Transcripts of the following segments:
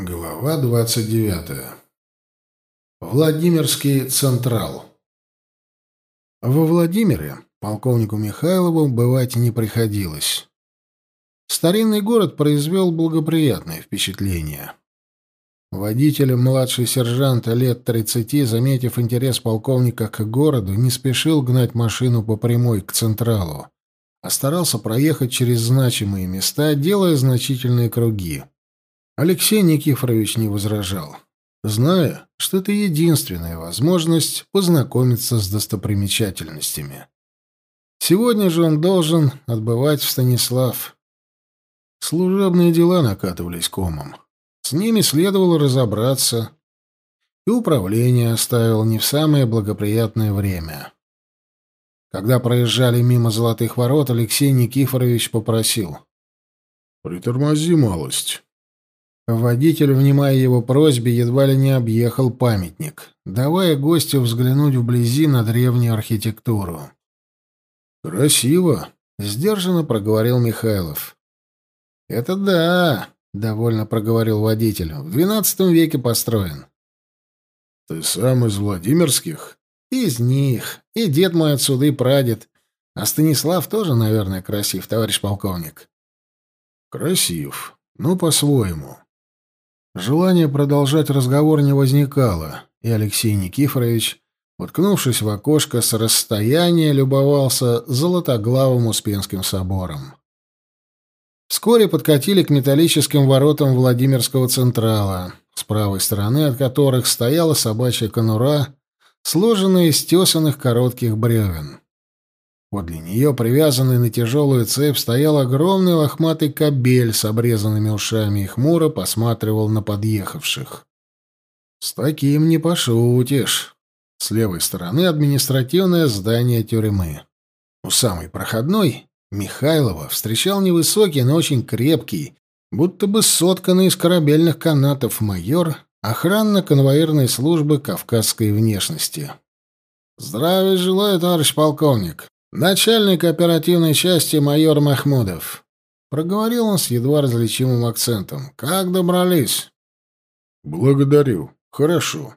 Глава 29. Владимирский Централ. Во Владимире полковнику Михайлову бывать не приходилось. Старинный город произвел благоприятное впечатление. Водитель, младший сержант лет 30, заметив интерес полковника к городу, не спешил гнать машину по прямой к Централу, а старался проехать через значимые места, делая значительные круги. Алексей Никифорович не возражал, зная, что это единственная возможность познакомиться с достопримечательностями. Сегодня же он должен отбывать в Станислав. Служебные дела накатывались комом. С ними следовало разобраться. И управление оставил не в самое благоприятное время. Когда проезжали мимо золотых ворот, Алексей Никифорович попросил. «Притормози малость». Водитель, внимая его просьбе, едва ли не объехал памятник, давая гостю взглянуть вблизи на древнюю архитектуру. «Красиво», — сдержанно проговорил Михайлов. «Это да», — довольно проговорил водитель. «В двенадцатом веке построен». «Ты сам из Владимирских?» «Из них. И дед мой отсюда, и прадед. А Станислав тоже, наверное, красив, товарищ полковник». «Красив. Ну, по-своему. Желание продолжать разговор не возникало, и Алексей Никифорович, уткнувшись в окошко с расстояния, любовался золотоглавым Успенским собором. Вскоре подкатили к металлическим воротам Владимирского Централа, с правой стороны от которых стояла собачья конура, сложенная из тесанных коротких бревен. Подле нее, привязанный на тяжелую цепь, стоял огромный лохматый кобель с обрезанными ушами и хмуро посматривал на подъехавших. «С таким не пошутишь». С левой стороны административное здание тюрьмы. У самой проходной Михайлова встречал невысокий, но очень крепкий, будто бы сотканный из корабельных канатов майор охранно-конвоирной службы кавказской внешности. «Здравия желаю, товарищ полковник!» «Начальник оперативной части майор Махмудов», — проговорил он с едва различимым акцентом. «Как добрались?» «Благодарю. Хорошо».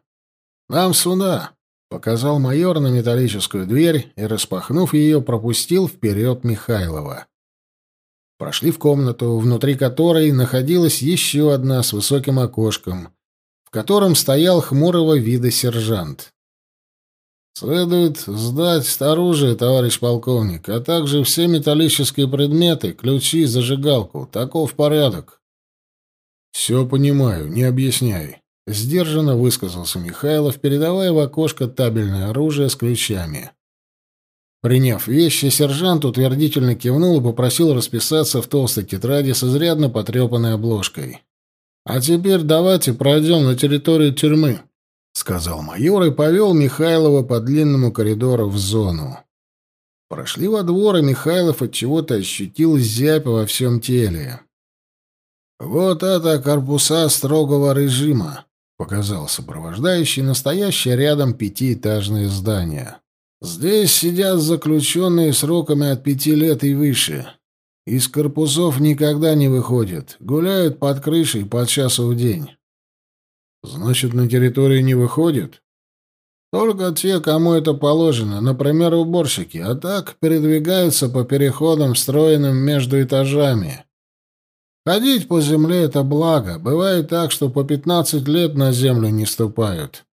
«Нам сюда», — показал майор на металлическую дверь и, распахнув ее, пропустил вперед Михайлова. Прошли в комнату, внутри которой находилась еще одна с высоким окошком, в котором стоял хмурого вида сержант. Следует сдать оружие, товарищ полковник, а также все металлические предметы, ключи, зажигалку. Таков порядок. Все понимаю, не объясняй. Сдержанно высказался Михайлов, передавая в окошко табельное оружие с ключами. Приняв вещи, сержант утвердительно кивнул и попросил расписаться в толстой тетради с изрядно потрепанной обложкой. «А теперь давайте пройдем на территорию тюрьмы». — сказал майор и повел Михайлова по длинному коридору в зону. Прошли во двор, и Михайлов от чего-то ощутил зябь во всем теле. «Вот это корпуса строгого режима», — показал сопровождающий настоящее рядом пятиэтажное здание. «Здесь сидят заключенные сроками от пяти лет и выше. Из корпусов никогда не выходят, гуляют под крышей по часу в день». Значит, на территории не выходит? Только те, кому это положено, например, уборщики, а так передвигаются по переходам, встроенным между этажами. Ходить по земле — это благо. Бывает так, что по пятнадцать лет на землю не ступают.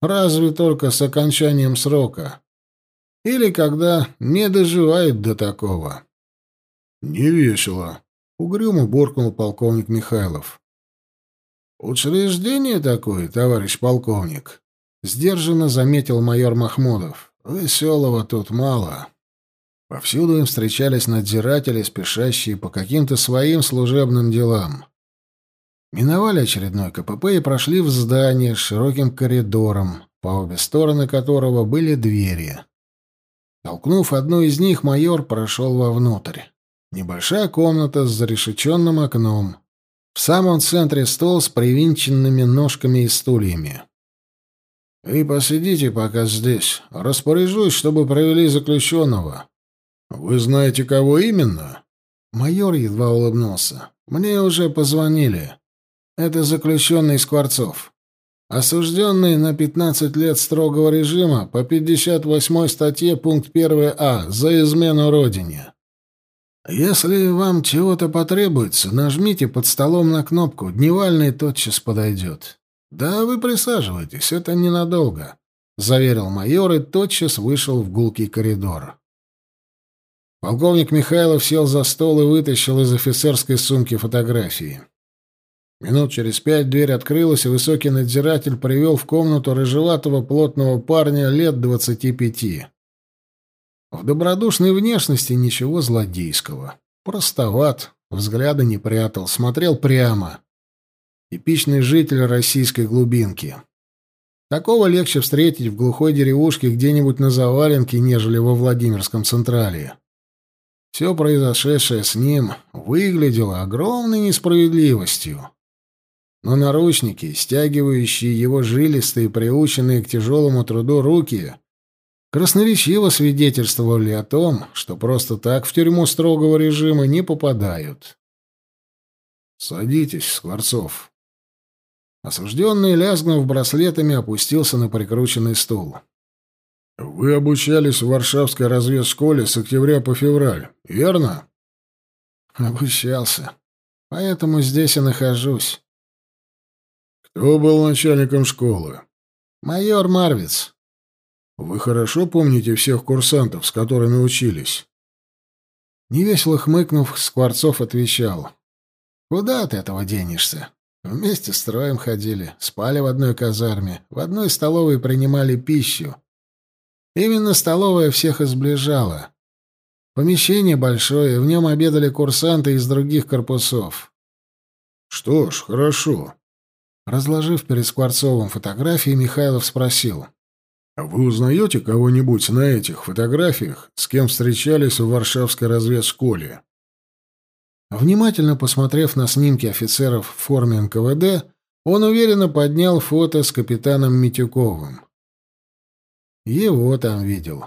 Разве только с окончанием срока. Или когда не доживают до такого. — Не весело, — угрюмо буркнул полковник Михайлов. «Учреждение такое, товарищ полковник», — сдержанно заметил майор Махмудов. «Веселого тут мало». Повсюду им встречались надзиратели, спешащие по каким-то своим служебным делам. Миновали очередной КПП и прошли в здание с широким коридором, по обе стороны которого были двери. Толкнув одну из них, майор прошел вовнутрь. Небольшая комната с зарешеченным окном, в самом центре стол с привинченными ножками и стульями. «Вы посидите пока здесь. Распоряжусь, чтобы провели заключенного». «Вы знаете, кого именно?» Майор едва улыбнулся. «Мне уже позвонили». Это заключенный Скворцов. Осужденный на 15 лет строгого режима по 58 статье пункт 1а за измену Родине. Если вам чего-то потребуется, нажмите под столом на кнопку, дневальный тотчас подойдет. Да, вы присаживайтесь, это ненадолго, — заверил майор и тотчас вышел в гулкий коридор. Полковник Михайлов сел за стол и вытащил из офицерской сумки фотографии. Минут через пять дверь открылась, и высокий надзиратель привел в комнату рыжеватого плотного парня лет двадцати пяти. В добродушной внешности ничего злодейского. Простоват, взгляда не прятал, смотрел прямо. Типичный житель российской глубинки. Такого легче встретить в глухой деревушке где-нибудь на Заваленке, нежели во Владимирском Централе. Все произошедшее с ним выглядело огромной несправедливостью но наручники, стягивающие его жилистые, приученные к тяжелому труду руки, красноречиво свидетельствовали о том, что просто так в тюрьму строгого режима не попадают. «Садитесь, Скворцов». Осужденный, лязгнув браслетами, опустился на прикрученный стул. «Вы обучались в Варшавской разведшколе с октября по февраль, верно?» «Обучался. Поэтому здесь и нахожусь. Кто был начальником школы? Майор Марвиц. Вы хорошо помните всех курсантов, с которыми учились? Невесело хмыкнув, Скворцов отвечал. Куда от этого денешься? Вместе строем ходили, спали в одной казарме, в одной столовой принимали пищу. Именно столовая всех изближала. Помещение большое, в нем обедали курсанты из других корпусов. Что ж, хорошо. Разложив перед Скворцовым фотографии, Михайлов спросил. «А вы узнаете кого-нибудь на этих фотографиях, с кем встречались в Варшавской разведшколе?» Внимательно посмотрев на снимки офицеров в форме НКВД, он уверенно поднял фото с капитаном Митюковым. Его там видел.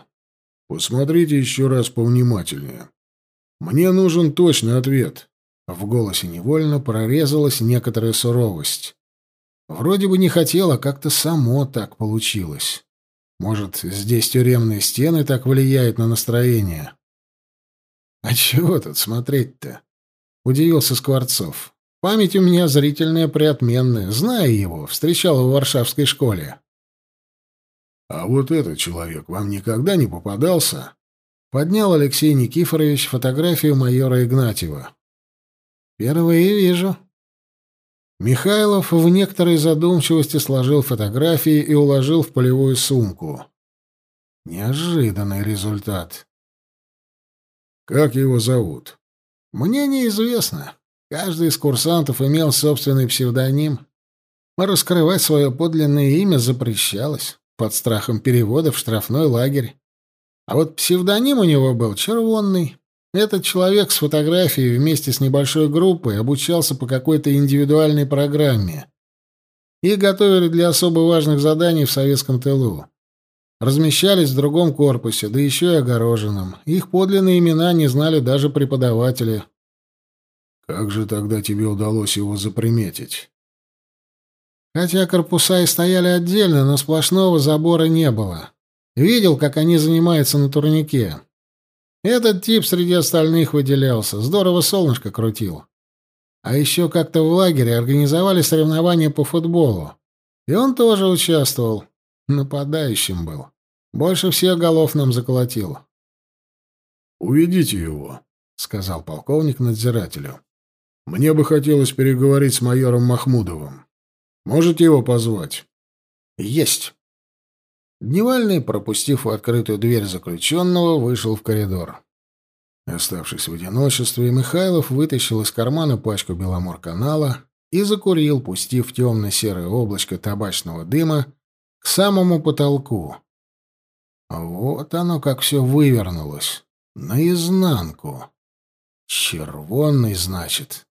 «Посмотрите еще раз повнимательнее. Мне нужен точный ответ». В голосе невольно прорезалась некоторая суровость. Вроде бы не хотела, как-то само так получилось. Может, здесь тюремные стены так влияют на настроение? А чего тут смотреть-то? Удивился Скворцов. Память у меня зрительная приотменная. Знаю его, встречал в Варшавской школе. А вот этот человек вам никогда не попадался? Поднял Алексей Никифорович фотографию майора Игнатьева. Впервые вижу, Михайлов в некоторой задумчивости сложил фотографии и уложил в полевую сумку. Неожиданный результат. «Как его зовут?» «Мне неизвестно. Каждый из курсантов имел собственный псевдоним. Раскрывать свое подлинное имя запрещалось под страхом перевода в штрафной лагерь. А вот псевдоним у него был червонный. Этот человек с фотографией вместе с небольшой группой обучался по какой-то индивидуальной программе. Их готовили для особо важных заданий в советском тылу. Размещались в другом корпусе, да еще и огороженном. Их подлинные имена не знали даже преподаватели. Как же тогда тебе удалось его заприметить? Хотя корпуса и стояли отдельно, но сплошного забора не было. Видел, как они занимаются на турнике. Этот тип среди остальных выделялся, здорово солнышко крутил. А еще как-то в лагере организовали соревнования по футболу. И он тоже участвовал. Нападающим был. Больше всех голов нам заколотил. «Уведите его», — сказал полковник надзирателю. «Мне бы хотелось переговорить с майором Махмудовым. Можете его позвать?» «Есть». Дневальный, пропустив открытую дверь заключенного, вышел в коридор. Оставшись в одиночестве, Михайлов вытащил из кармана пачку Беломор-канала и закурил, пустив темно-серое облачко табачного дыма к самому потолку. Вот оно как все вывернулось. Наизнанку. Червонный, значит.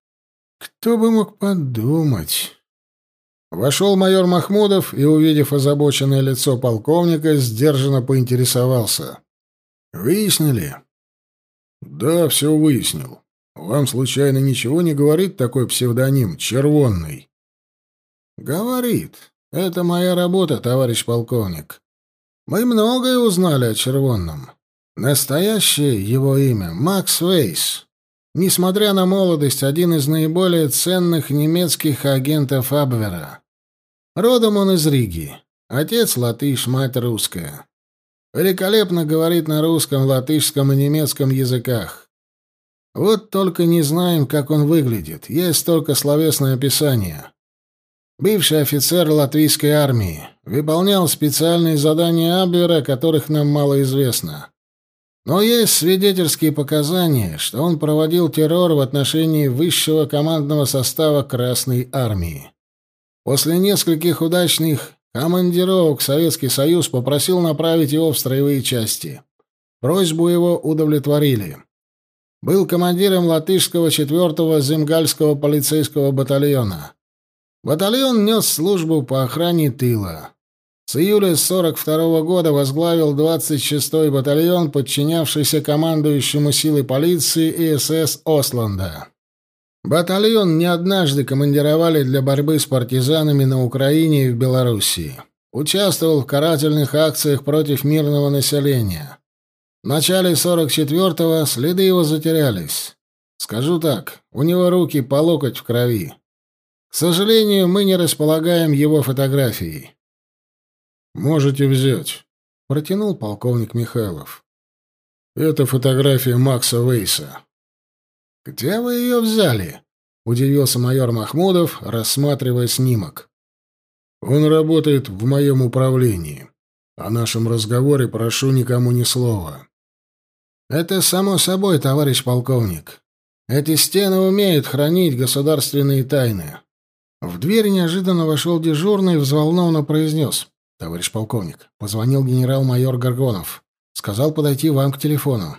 Кто бы мог подумать... Вошел майор Махмудов и, увидев озабоченное лицо полковника, сдержанно поинтересовался. «Выяснили?» «Да, все выяснил. Вам, случайно, ничего не говорит такой псевдоним, Червонный?» Говорит. Это моя работа, товарищ полковник. Мы многое узнали о Червонном. Настоящее его имя — Макс Вейс. Несмотря на молодость, один из наиболее ценных немецких агентов Абвера. Родом он из Риги. Отец латыш, мать русская. Великолепно говорит на русском, латышском и немецком языках. Вот только не знаем, как он выглядит. Есть только словесное описание. Бывший офицер латвийской армии. Выполнял специальные задания Абвера, которых нам мало известно. Но есть свидетельские показания, что он проводил террор в отношении высшего командного состава Красной армии. После нескольких удачных командировок Советский Союз попросил направить его в строевые части. Просьбу его удовлетворили. Был командиром латышского 4-го Земгальского полицейского батальона. Батальон нес службу по охране тыла. С июля 42 -го года возглавил 26-й батальон, подчинявшийся командующему силой полиции и СС Осланда. Батальон не однажды командировали для борьбы с партизанами на Украине и в Белоруссии. Участвовал в карательных акциях против мирного населения. В начале 44-го следы его затерялись. Скажу так, у него руки по локоть в крови. К сожалению, мы не располагаем его фотографией. «Можете взять», — протянул полковник Михайлов. «Это фотография Макса Вейса». «Где вы ее взяли?» — удивился майор Махмудов, рассматривая снимок. «Он работает в моем управлении. О нашем разговоре прошу никому ни слова». «Это само собой, товарищ полковник. Эти стены умеют хранить государственные тайны». В дверь неожиданно вошел дежурный и взволнованно произнес. «Товарищ полковник, позвонил генерал-майор Горгонов. Сказал подойти вам к телефону».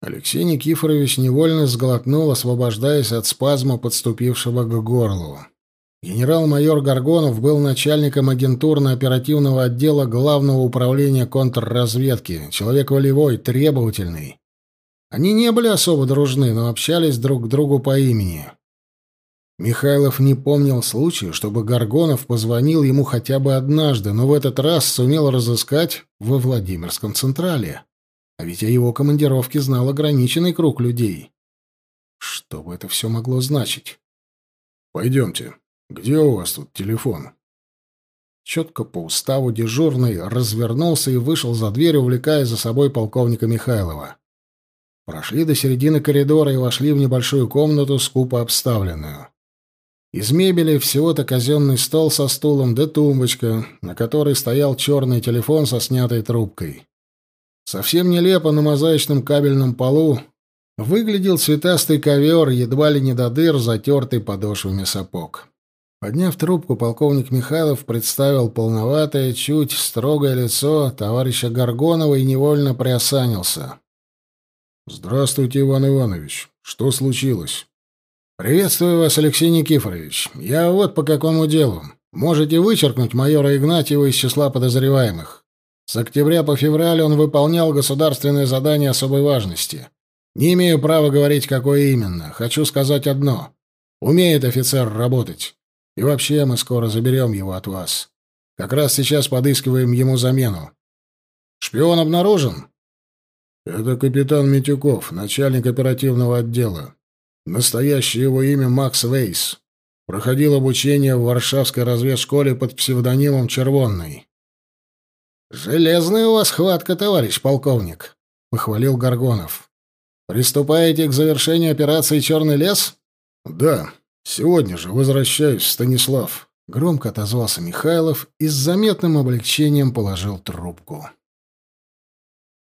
Алексей Никифорович невольно сглотнул, освобождаясь от спазма, подступившего к горлу. Генерал-майор Горгонов был начальником агентурно-оперативного отдела Главного управления контрразведки, человек волевой, требовательный. Они не были особо дружны, но общались друг к другу по имени. Михайлов не помнил случая, чтобы Горгонов позвонил ему хотя бы однажды, но в этот раз сумел разыскать во Владимирском Централе. А ведь о его командировке знал ограниченный круг людей. Что бы это все могло значить? «Пойдемте. Где у вас тут телефон?» Четко по уставу дежурный развернулся и вышел за дверь, увлекая за собой полковника Михайлова. Прошли до середины коридора и вошли в небольшую комнату, скупо обставленную. Из мебели всего-то казенный стол со стулом да тумбочка, на которой стоял черный телефон со снятой трубкой. Совсем нелепо на мозаичном кабельном полу выглядел цветастый ковер, едва ли не до дыр, затертый подошвами сапог. Подняв трубку, полковник Михайлов представил полноватое, чуть строгое лицо товарища Горгонова и невольно приосанился. «Здравствуйте, Иван Иванович. Что случилось?» «Приветствую вас, Алексей Никифорович. Я вот по какому делу. Можете вычеркнуть майора Игнатьева из числа подозреваемых. С октября по февраль он выполнял государственное задание особой важности. Не имею права говорить, какое именно. Хочу сказать одно. Умеет офицер работать. И вообще мы скоро заберем его от вас. Как раз сейчас подыскиваем ему замену. Шпион обнаружен?» «Это капитан Митюков, начальник оперативного отдела. Настоящее его имя Макс Вейс. Проходил обучение в Варшавской разведшколе под псевдонимом Червонный. «Железная у вас хватка, товарищ полковник», — похвалил Горгонов. «Приступаете к завершению операции «Черный лес»?» «Да. Сегодня же возвращаюсь Станислав», — громко отозвался Михайлов и с заметным облегчением положил трубку.